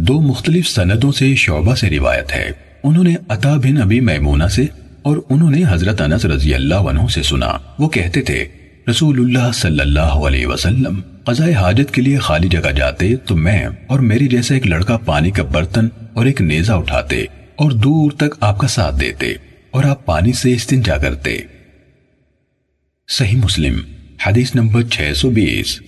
دو مختلف سندوں سے شعبہ سے روایت ہے۔ انہوں نے عطا بن ابی میمونہ سے اور انہوں نے حضرت انس رضی اللہ عنہ سے سنا۔ وہ کہتے تھے رسول اللہ صلی اللہ علیہ وسلم قضاء حاجت کے لیے خالی جگہ جاتے تو میں اور میری جیسا ایک لڑکا پانی کا برتن اور ایک نیزہ اٹھاتے اور دور تک آپ کا ساتھ دیتے اور آپ پانی سے استنجا کرتے۔ صحیح مسلم، حدیث نمبر 620